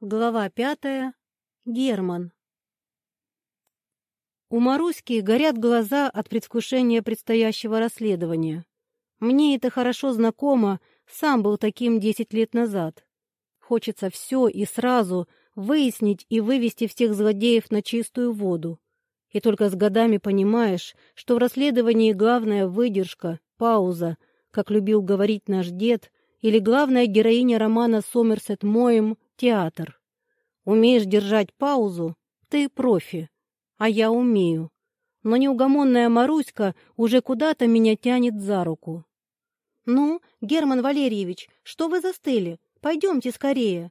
Глава пятая. Герман. У Маруськи горят глаза от предвкушения предстоящего расследования. Мне это хорошо знакомо, сам был таким десять лет назад. Хочется все и сразу выяснить и вывести всех злодеев на чистую воду. И только с годами понимаешь, что в расследовании главная выдержка, пауза, как любил говорить наш дед, или главная героиня романа Сомерсет Моем театр. Умеешь держать паузу, ты профи, а я умею. Но неугомонная Маруська уже куда-то меня тянет за руку. «Ну, Герман Валерьевич, что вы застыли? Пойдемте скорее».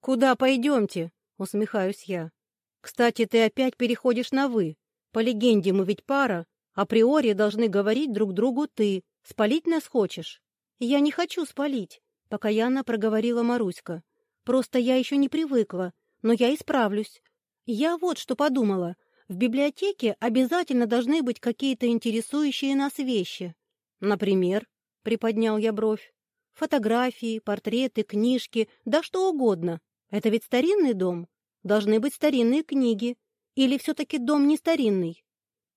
«Куда пойдемте?» — усмехаюсь я. «Кстати, ты опять переходишь на «вы». По легенде мы ведь пара, априори должны говорить друг другу «ты». Спалить нас хочешь?» «Я не хочу спалить», — покаянно проговорила Маруська. Просто я еще не привыкла, но я исправлюсь. Я вот что подумала. В библиотеке обязательно должны быть какие-то интересующие нас вещи. Например, приподнял я бровь. Фотографии, портреты, книжки, да что угодно. Это ведь старинный дом. Должны быть старинные книги. Или все-таки дом не старинный?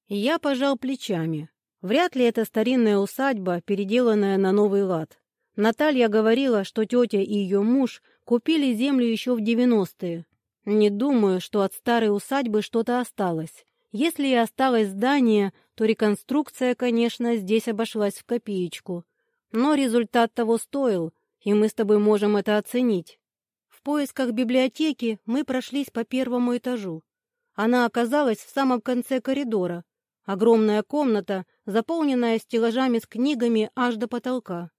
Я пожал плечами. Вряд ли это старинная усадьба, переделанная на новый лад. Наталья говорила, что тетя и ее муж купили землю еще в девяностые. Не думаю, что от старой усадьбы что-то осталось. Если и осталось здание, то реконструкция, конечно, здесь обошлась в копеечку. Но результат того стоил, и мы с тобой можем это оценить. В поисках библиотеки мы прошлись по первому этажу. Она оказалась в самом конце коридора. Огромная комната, заполненная стеллажами с книгами аж до потолка.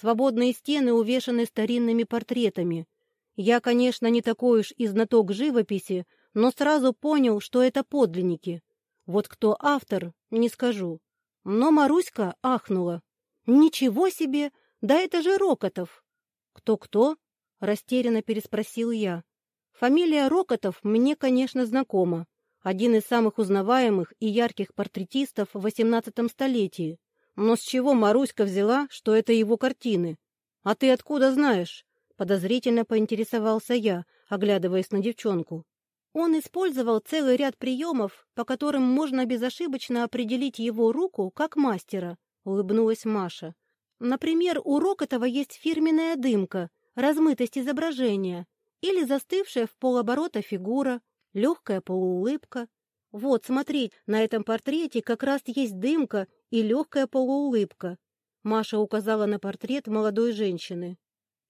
Свободные стены увешаны старинными портретами. Я, конечно, не такой уж и знаток живописи, но сразу понял, что это подлинники. Вот кто автор, не скажу. Но Маруська ахнула. «Ничего себе! Да это же Рокотов!» «Кто-кто?» — растерянно переспросил я. «Фамилия Рокотов мне, конечно, знакома. Один из самых узнаваемых и ярких портретистов в XVIII столетии. Но с чего Маруська взяла, что это его картины? А ты откуда знаешь? Подозрительно поинтересовался я, оглядываясь на девчонку. Он использовал целый ряд приемов, по которым можно безошибочно определить его руку как мастера, улыбнулась Маша. Например, у Рокотова есть фирменная дымка, размытость изображения или застывшая в полоборота фигура, легкая полуулыбка. Вот, смотри, на этом портрете как раз есть дымка и легкая полуулыбка. Маша указала на портрет молодой женщины.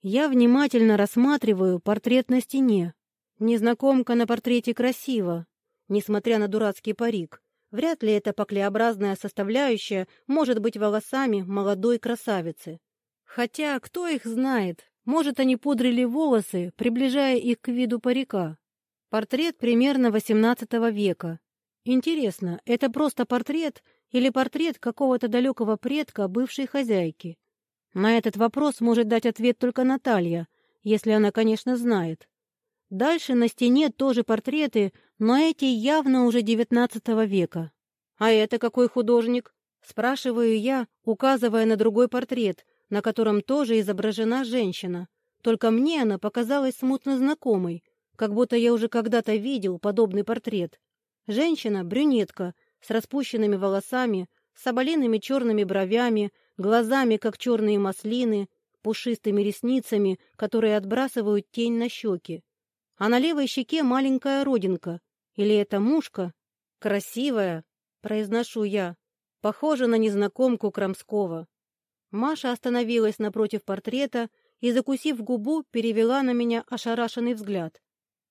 Я внимательно рассматриваю портрет на стене. Незнакомка на портрете красива, несмотря на дурацкий парик. Вряд ли эта поклеобразная составляющая может быть волосами молодой красавицы. Хотя, кто их знает, может, они пудрили волосы, приближая их к виду парика. Портрет примерно XVIII века. Интересно, это просто портрет или портрет какого-то далекого предка бывшей хозяйки? На этот вопрос может дать ответ только Наталья, если она, конечно, знает. Дальше на стене тоже портреты, но эти явно уже девятнадцатого века. «А это какой художник?» — спрашиваю я, указывая на другой портрет, на котором тоже изображена женщина. Только мне она показалась смутно знакомой, как будто я уже когда-то видел подобный портрет. Женщина — брюнетка — с распущенными волосами, с соболиными черными бровями, глазами, как черные маслины, пушистыми ресницами, которые отбрасывают тень на щеки. А на левой щеке маленькая родинка. Или это мушка? Красивая, произношу я. Похожа на незнакомку Крамского. Маша остановилась напротив портрета и, закусив губу, перевела на меня ошарашенный взгляд.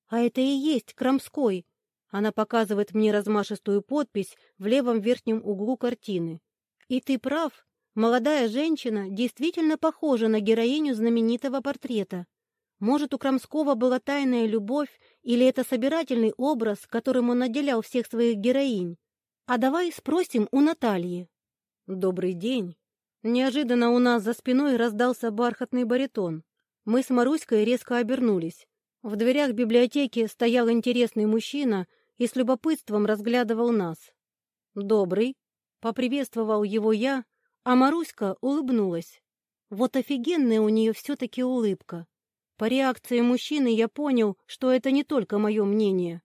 «А это и есть Крамской!» Она показывает мне размашистую подпись в левом верхнем углу картины. И ты прав, молодая женщина действительно похожа на героиню знаменитого портрета. Может, у Крамского была тайная любовь, или это собирательный образ, которым он наделял всех своих героинь? А давай спросим у Натальи. Добрый день. Неожиданно у нас за спиной раздался бархатный баритон. Мы с Маруськой резко обернулись. В дверях библиотеки стоял интересный мужчина и с любопытством разглядывал нас. «Добрый», — поприветствовал его я, а Маруська улыбнулась. Вот офигенная у нее все-таки улыбка. По реакции мужчины я понял, что это не только мое мнение.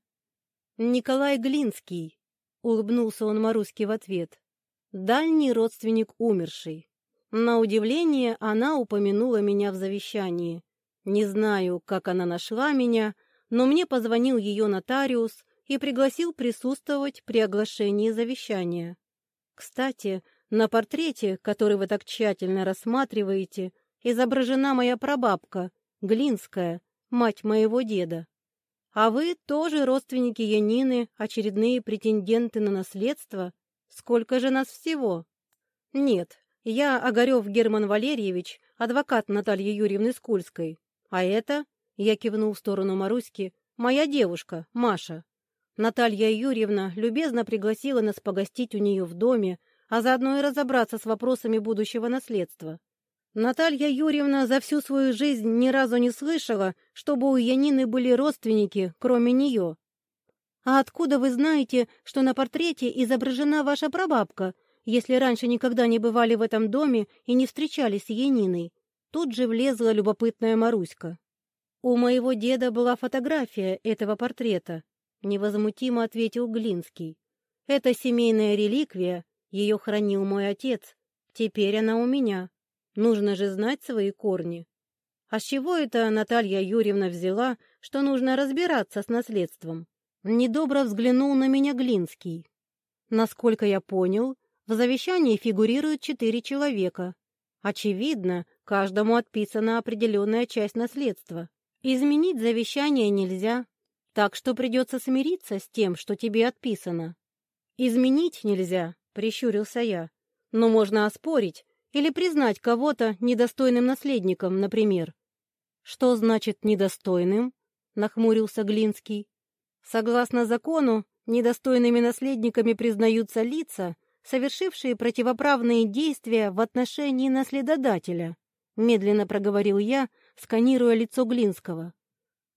«Николай Глинский», — улыбнулся он Маруське в ответ, — «дальний родственник умерший». На удивление она упомянула меня в завещании. Не знаю, как она нашла меня, но мне позвонил ее нотариус и пригласил присутствовать при оглашении завещания. Кстати, на портрете, который вы так тщательно рассматриваете, изображена моя прабабка, Глинская, мать моего деда. А вы тоже родственники Янины, очередные претенденты на наследство? Сколько же нас всего? Нет, я Огарев Герман Валерьевич, адвокат Натальи Юрьевны Скульской. А это, я кивнул в сторону Маруськи, моя девушка, Маша. Наталья Юрьевна любезно пригласила нас погостить у нее в доме, а заодно и разобраться с вопросами будущего наследства. Наталья Юрьевна за всю свою жизнь ни разу не слышала, чтобы у Янины были родственники, кроме нее. «А откуда вы знаете, что на портрете изображена ваша прабабка, если раньше никогда не бывали в этом доме и не встречались с Яниной?» Тут же влезла любопытная Маруська. «У моего деда была фотография этого портрета», — невозмутимо ответил Глинский. «Это семейная реликвия, ее хранил мой отец. Теперь она у меня. Нужно же знать свои корни. А с чего это Наталья Юрьевна взяла, что нужно разбираться с наследством? Недобро взглянул на меня Глинский. Насколько я понял, в завещании фигурируют четыре человека. Очевидно, каждому отписана определенная часть наследства. Изменить завещание нельзя, так что придется смириться с тем, что тебе отписано. Изменить нельзя, прищурился я, но можно оспорить или признать кого-то недостойным наследником, например. Что значит недостойным? Нахмурился Глинский. Согласно закону, недостойными наследниками признаются лица, совершившие противоправные действия в отношении наследодателя, медленно проговорил я, сканируя лицо Глинского.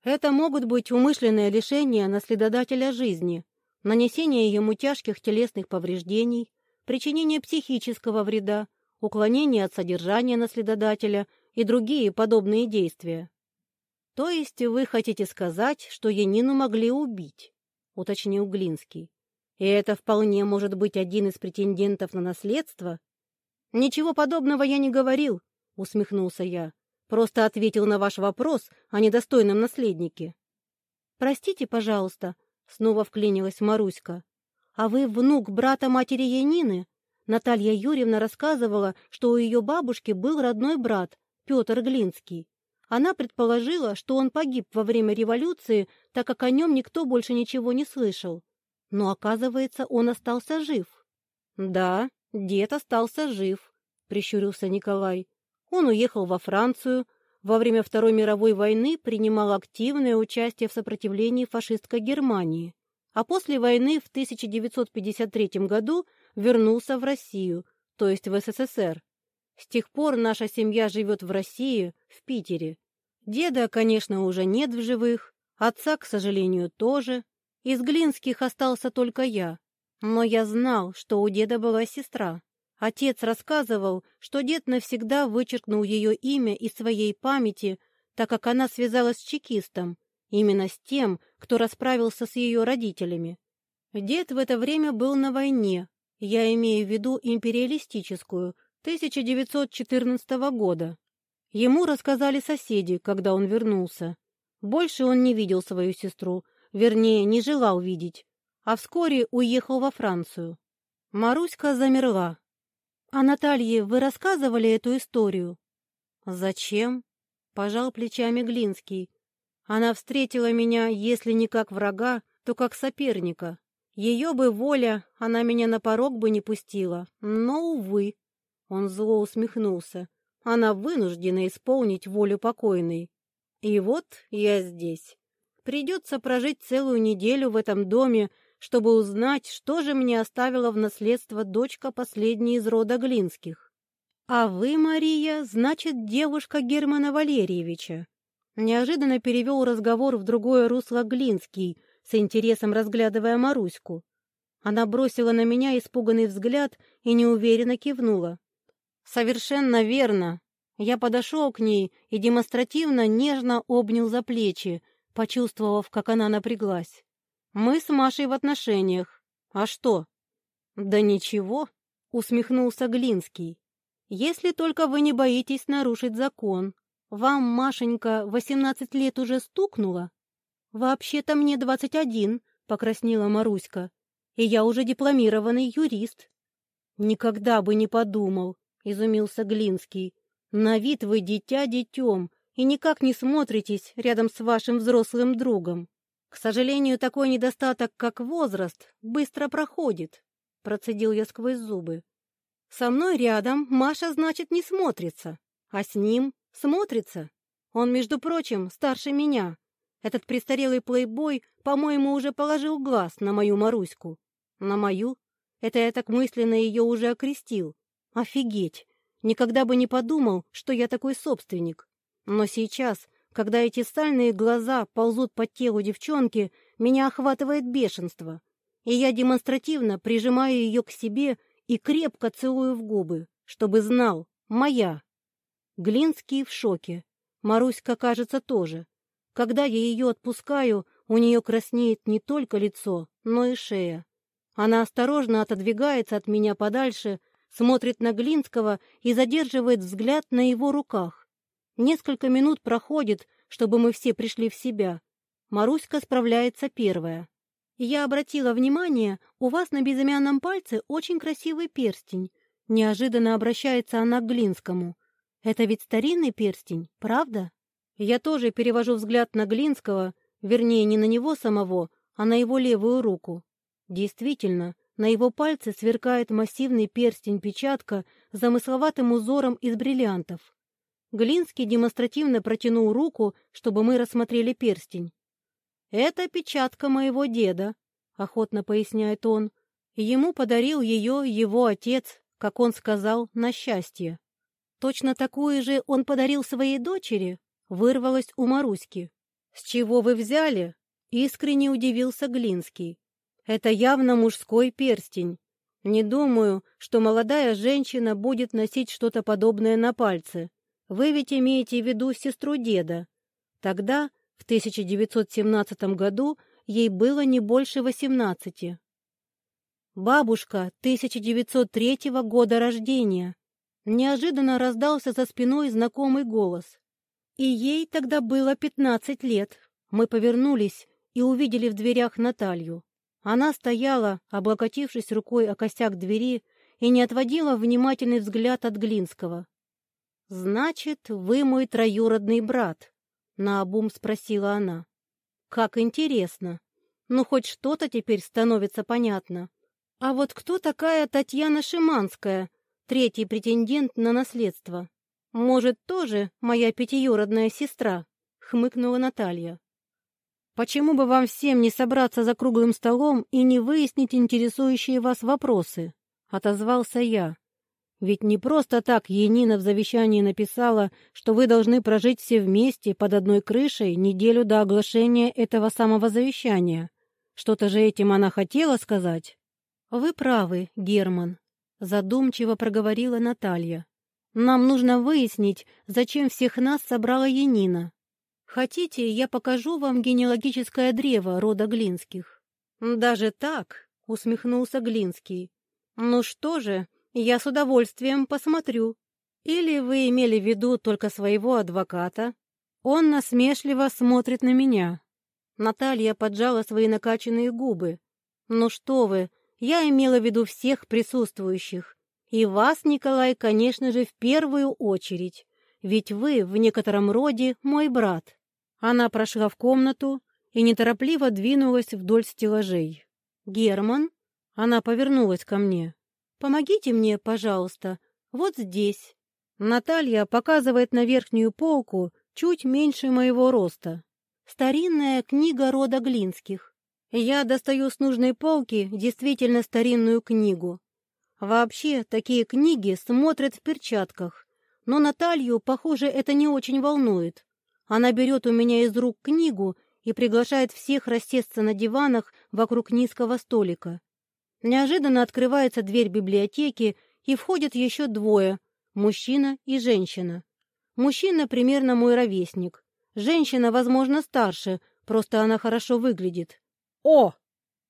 Это могут быть умышленное лишение наследодателя жизни, нанесение ему тяжких телесных повреждений, причинение психического вреда, уклонение от содержания наследодателя и другие подобные действия. То есть вы хотите сказать, что Янину могли убить, уточнил Глинский. И это вполне может быть один из претендентов на наследство? Ничего подобного я не говорил, усмехнулся я. Просто ответил на ваш вопрос о недостойном наследнике. Простите, пожалуйста, снова вклинилась Маруська. А вы внук брата матери Янины? Наталья Юрьевна рассказывала, что у ее бабушки был родной брат, Петр Глинский. Она предположила, что он погиб во время революции, так как о нем никто больше ничего не слышал. Но, оказывается, он остался жив. «Да, дед остался жив», — прищурился Николай. Он уехал во Францию, во время Второй мировой войны принимал активное участие в сопротивлении фашистской Германии, а после войны в 1953 году вернулся в Россию, то есть в СССР. С тех пор наша семья живет в России, в Питере. Деда, конечно, уже нет в живых, отца, к сожалению, тоже. Из Глинских остался только я. Но я знал, что у деда была сестра. Отец рассказывал, что дед навсегда вычеркнул ее имя из своей памяти, так как она связалась с чекистом, именно с тем, кто расправился с ее родителями. Дед в это время был на войне, я имею в виду империалистическую, 1914 года. Ему рассказали соседи, когда он вернулся. Больше он не видел свою сестру, вернее, не желал видеть, а вскоре уехал во Францию. Маруська замерла, «А Наталье вы рассказывали эту историю?» «Зачем?» — пожал плечами Глинский. «Она встретила меня, если не как врага, то как соперника. Ее бы воля, она меня на порог бы не пустила. Но, увы...» Он зло усмехнулся. «Она вынуждена исполнить волю покойной. И вот я здесь. Придется прожить целую неделю в этом доме, чтобы узнать, что же мне оставила в наследство дочка последней из рода Глинских. «А вы, Мария, значит, девушка Германа Валерьевича?» Неожиданно перевел разговор в другое русло Глинский, с интересом разглядывая Маруську. Она бросила на меня испуганный взгляд и неуверенно кивнула. «Совершенно верно. Я подошел к ней и демонстративно нежно обнял за плечи, почувствовав, как она напряглась. «Мы с Машей в отношениях. А что?» «Да ничего», — усмехнулся Глинский. «Если только вы не боитесь нарушить закон. Вам, Машенька, восемнадцать лет уже стукнуло?» «Вообще-то мне двадцать один», — покраснела Маруська. «И я уже дипломированный юрист». «Никогда бы не подумал», — изумился Глинский. «На вид вы дитя детем и никак не смотритесь рядом с вашим взрослым другом. К сожалению, такой недостаток, как возраст, быстро проходит», — процедил я сквозь зубы. «Со мной рядом Маша, значит, не смотрится, а с ним смотрится. Он, между прочим, старше меня, этот престарелый плейбой, по-моему, уже положил глаз на мою Маруську. На мою? Это я так мысленно ее уже окрестил. Офигеть! Никогда бы не подумал, что я такой собственник. Но сейчас, когда эти стальные глаза ползут по телу девчонки, меня охватывает бешенство. И я демонстративно прижимаю ее к себе и крепко целую в губы, чтобы знал, моя. Глинский в шоке. Маруська, кажется, тоже. Когда я ее отпускаю, у нее краснеет не только лицо, но и шея. Она осторожно отодвигается от меня подальше, смотрит на Глинского и задерживает взгляд на его руках. Несколько минут проходит, чтобы мы все пришли в себя. Маруська справляется первая. «Я обратила внимание, у вас на безымянном пальце очень красивый перстень». Неожиданно обращается она к Глинскому. «Это ведь старинный перстень, правда?» Я тоже перевожу взгляд на Глинского, вернее, не на него самого, а на его левую руку. Действительно, на его пальце сверкает массивный перстень-печатка с замысловатым узором из бриллиантов. Глинский демонстративно протянул руку, чтобы мы рассмотрели перстень. «Это печатка моего деда», — охотно поясняет он. «Ему подарил ее его отец, как он сказал, на счастье. Точно такую же он подарил своей дочери?» вырвалось у Маруськи. «С чего вы взяли?» — искренне удивился Глинский. «Это явно мужской перстень. Не думаю, что молодая женщина будет носить что-то подобное на пальце. Вы ведь имеете в виду сестру деда. Тогда, в 1917 году, ей было не больше восемнадцати. Бабушка 1903 года рождения. Неожиданно раздался за спиной знакомый голос. И ей тогда было пятнадцать лет. Мы повернулись и увидели в дверях Наталью. Она стояла, облокотившись рукой о косяк двери, и не отводила внимательный взгляд от Глинского. «Значит, вы мой троюродный брат?» — наобум спросила она. «Как интересно! Ну, хоть что-то теперь становится понятно. А вот кто такая Татьяна Шиманская, третий претендент на наследство?» «Может, тоже моя пятиюродная сестра?» — хмыкнула Наталья. «Почему бы вам всем не собраться за круглым столом и не выяснить интересующие вас вопросы?» — отозвался я. «Ведь не просто так Енина в завещании написала, что вы должны прожить все вместе под одной крышей неделю до оглашения этого самого завещания. Что-то же этим она хотела сказать?» «Вы правы, Герман», — задумчиво проговорила Наталья. Нам нужно выяснить, зачем всех нас собрала Янина. Хотите, я покажу вам генеалогическое древо рода Глинских?» «Даже так?» — усмехнулся Глинский. «Ну что же, я с удовольствием посмотрю. Или вы имели в виду только своего адвоката?» Он насмешливо смотрит на меня. Наталья поджала свои накачанные губы. «Ну что вы, я имела в виду всех присутствующих. И вас, Николай, конечно же, в первую очередь, ведь вы в некотором роде мой брат. Она прошла в комнату и неторопливо двинулась вдоль стеллажей. Герман, она повернулась ко мне. Помогите мне, пожалуйста, вот здесь. Наталья показывает на верхнюю полку чуть меньше моего роста. Старинная книга рода Глинских. Я достаю с нужной полки действительно старинную книгу. Вообще, такие книги смотрят в перчатках, но Наталью, похоже, это не очень волнует. Она берет у меня из рук книгу и приглашает всех рассесться на диванах вокруг низкого столика. Неожиданно открывается дверь библиотеки, и входят еще двое – мужчина и женщина. Мужчина примерно мой ровесник. Женщина, возможно, старше, просто она хорошо выглядит. О!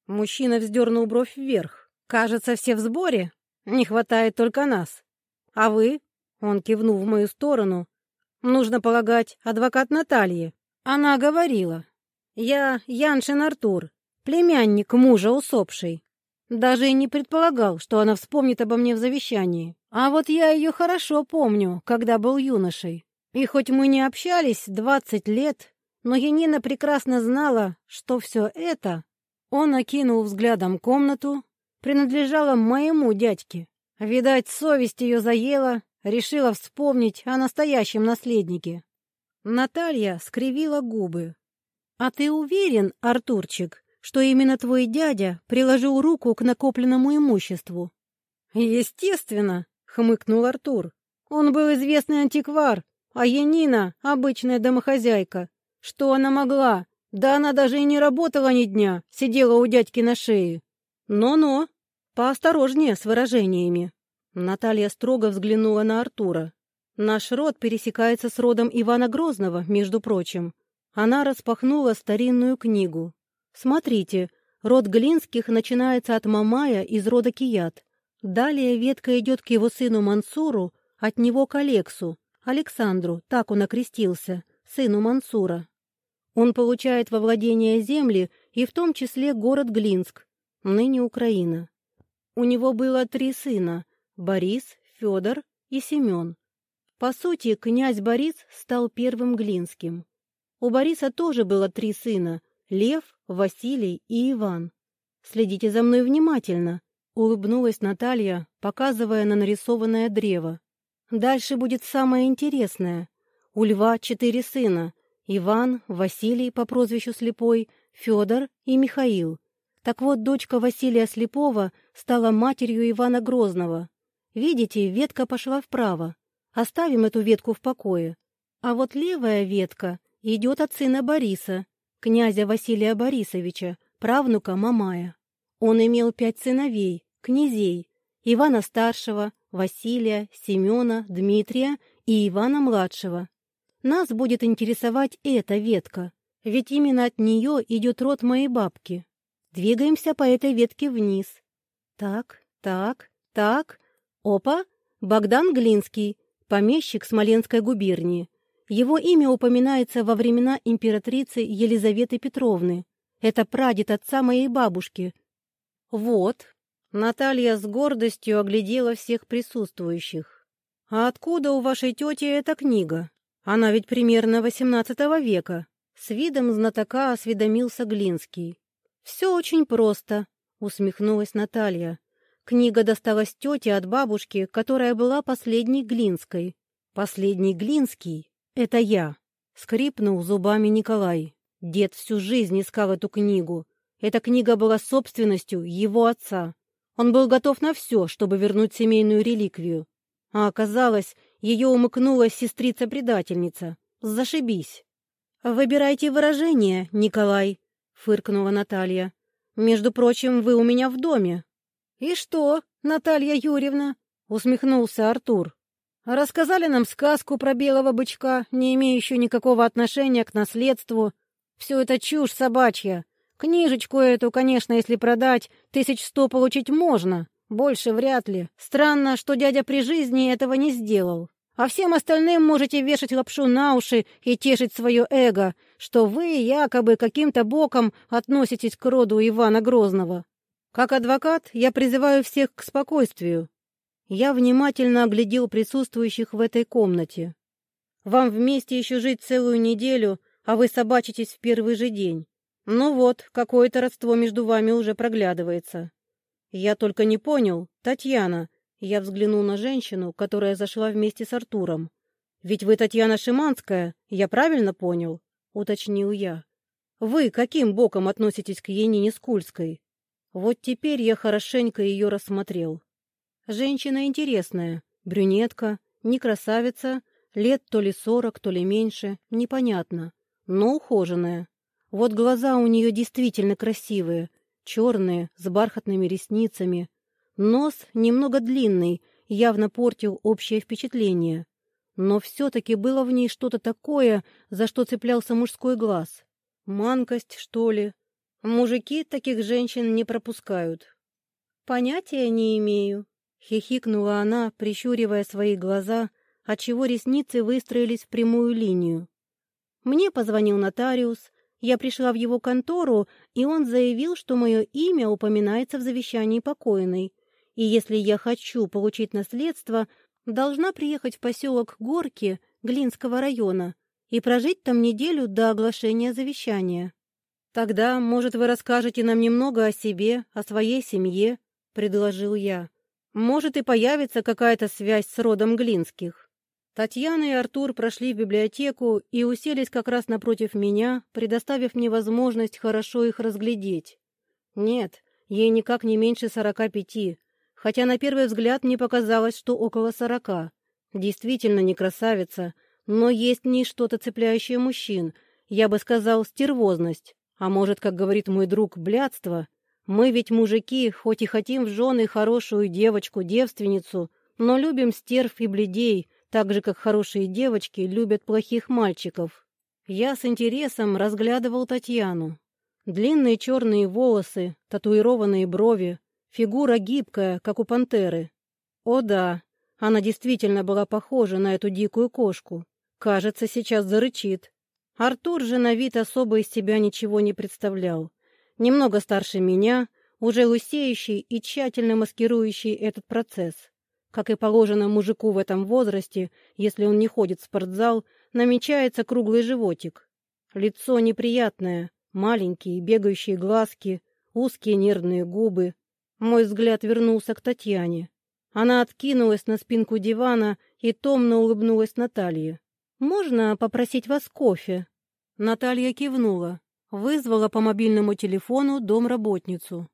Мужчина вздернул бровь вверх. Кажется, все в сборе. Не хватает только нас. А вы? Он кивнул в мою сторону. Нужно полагать, адвокат Натальи. Она говорила. Я Яншин Артур, племянник мужа усопшей. Даже и не предполагал, что она вспомнит обо мне в завещании. А вот я ее хорошо помню, когда был юношей. И хоть мы не общались двадцать лет, но Янина прекрасно знала, что все это... Он окинул взглядом комнату, принадлежало моему дядьке. Видать, совесть ее заела, решила вспомнить о настоящем наследнике. Наталья скривила губы. «А ты уверен, Артурчик, что именно твой дядя приложил руку к накопленному имуществу?» «Естественно», — хмыкнул Артур. «Он был известный антиквар, а Янина — обычная домохозяйка. Что она могла? Да она даже и не работала ни дня, сидела у дядьки на шее. Но-но, поосторожнее с выражениями». Наталья строго взглянула на Артура. «Наш род пересекается с родом Ивана Грозного, между прочим». Она распахнула старинную книгу. Смотрите, род Глинских начинается от Мамая из рода Кият. Далее ветка идет к его сыну Мансуру, от него к Алексу, Александру, так он окрестился, сыну Мансура. Он получает во владение земли и в том числе город Глинск, ныне Украина. У него было три сына – Борис, Федор и Семен. По сути, князь Борис стал первым Глинским. У Бориса тоже было три сына Лев, Василий и Иван. Следите за мной внимательно, улыбнулась Наталья, показывая на нарисованное древо. Дальше будет самое интересное. У Льва четыре сына. Иван, Василий по прозвищу Слепой, Федор и Михаил. Так вот, дочка Василия Слепого стала матерью Ивана Грозного. Видите, ветка пошла вправо. Оставим эту ветку в покое. А вот левая ветка идет от сына Бориса, князя Василия Борисовича, правнука Мамая. Он имел пять сыновей, князей, Ивана Старшего, Василия, Семена, Дмитрия и Ивана-младшего. Нас будет интересовать эта ветка, ведь именно от нее идет род моей бабки. Двигаемся по этой ветке вниз. Так, так, так. Опа! Богдан Глинский, помещик Смоленской губернии. Его имя упоминается во времена императрицы Елизаветы Петровны. Это прадед отца моей бабушки. Вот. Наталья с гордостью оглядела всех присутствующих. А откуда у вашей тети эта книга? Она ведь примерно XVIII века. С видом знатока осведомился Глинский. «Все очень просто», — усмехнулась Наталья. Книга досталась тете от бабушки, которая была последней Глинской. Последний Глинский «Это я», — скрипнул зубами Николай. Дед всю жизнь искал эту книгу. Эта книга была собственностью его отца. Он был готов на все, чтобы вернуть семейную реликвию. А оказалось, ее умыкнула сестрица-предательница. Зашибись. «Выбирайте выражение, Николай», — фыркнула Наталья. «Между прочим, вы у меня в доме». «И что, Наталья Юрьевна?» — усмехнулся Артур. Рассказали нам сказку про белого бычка, не имеющую никакого отношения к наследству. Все это чушь собачья. Книжечку эту, конечно, если продать, тысяч сто получить можно. Больше вряд ли. Странно, что дядя при жизни этого не сделал. А всем остальным можете вешать лапшу на уши и тешить свое эго, что вы якобы каким-то боком относитесь к роду Ивана Грозного. Как адвокат я призываю всех к спокойствию. Я внимательно оглядел присутствующих в этой комнате. Вам вместе еще жить целую неделю, а вы собачитесь в первый же день. Ну вот, какое-то родство между вами уже проглядывается. Я только не понял, Татьяна, я взглянул на женщину, которая зашла вместе с Артуром. Ведь вы Татьяна Шиманская, я правильно понял? Уточнил я. Вы каким боком относитесь к Енине Скульской? Вот теперь я хорошенько ее рассмотрел. Женщина интересная, брюнетка, не красавица, лет то ли сорок, то ли меньше, непонятно, но ухоженная. Вот глаза у нее действительно красивые, черные, с бархатными ресницами. Нос немного длинный, явно портил общее впечатление. но все-таки было в ней что-то такое, за что цеплялся мужской глаз. Манкость, что ли? Мужики таких женщин не пропускают. Понятия не имею. Хихикнула она, прищуривая свои глаза, отчего ресницы выстроились в прямую линию. Мне позвонил нотариус, я пришла в его контору, и он заявил, что мое имя упоминается в завещании покойной, и если я хочу получить наследство, должна приехать в поселок Горки Глинского района и прожить там неделю до оглашения завещания. Тогда, может, вы расскажете нам немного о себе, о своей семье, — предложил я. Может, и появится какая-то связь с родом Глинских. Татьяна и Артур прошли в библиотеку и уселись как раз напротив меня, предоставив мне возможность хорошо их разглядеть. Нет, ей никак не меньше сорока пяти, хотя на первый взгляд мне показалось, что около сорока. Действительно не красавица, но есть в ней что-то цепляющее мужчин, я бы сказал, стервозность. А может, как говорит мой друг, блядство? Мы ведь мужики, хоть и хотим в жены хорошую девочку-девственницу, но любим стерв и бледей, так же, как хорошие девочки любят плохих мальчиков. Я с интересом разглядывал Татьяну. Длинные черные волосы, татуированные брови, Фигура гибкая, как у пантеры. О да, она действительно была похожа на эту дикую кошку. Кажется, сейчас зарычит. Артур же на вид особо из себя ничего не представлял. Немного старше меня, уже лысеющий и тщательно маскирующий этот процесс. Как и положено мужику в этом возрасте, если он не ходит в спортзал, намечается круглый животик. Лицо неприятное, маленькие бегающие глазки, узкие нервные губы, мой взгляд вернулся к Татьяне. Она откинулась на спинку дивана и томно улыбнулась Наталье. «Можно попросить вас кофе?» Наталья кивнула, вызвала по мобильному телефону домработницу.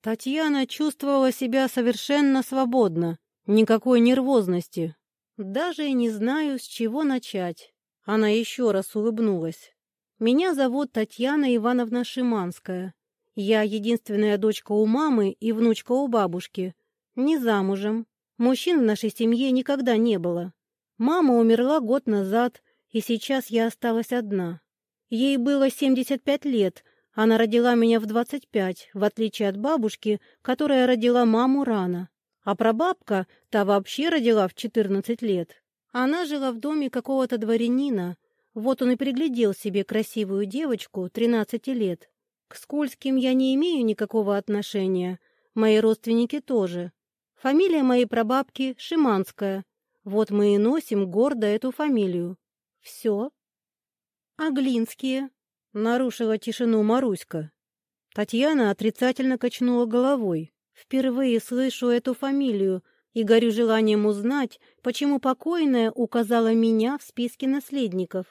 Татьяна чувствовала себя совершенно свободно, никакой нервозности. Даже и не знаю, с чего начать. Она еще раз улыбнулась. «Меня зовут Татьяна Ивановна Шиманская. Я единственная дочка у мамы и внучка у бабушки. Не замужем. Мужчин в нашей семье никогда не было. Мама умерла год назад, и сейчас я осталась одна. Ей было 75 лет, она родила меня в 25, в отличие от бабушки, которая родила маму рано. А прабабка, та вообще родила в 14 лет. Она жила в доме какого-то дворянина. Вот он и приглядел себе красивую девочку 13 лет. К Скульским я не имею никакого отношения, мои родственники тоже. Фамилия моей прабабки Шиманская. Вот мы и носим гордо эту фамилию. Все. А Глинские? Нарушила тишину Маруська. Татьяна отрицательно качнула головой. Впервые слышу эту фамилию и горю желанием узнать, почему покойная указала меня в списке наследников.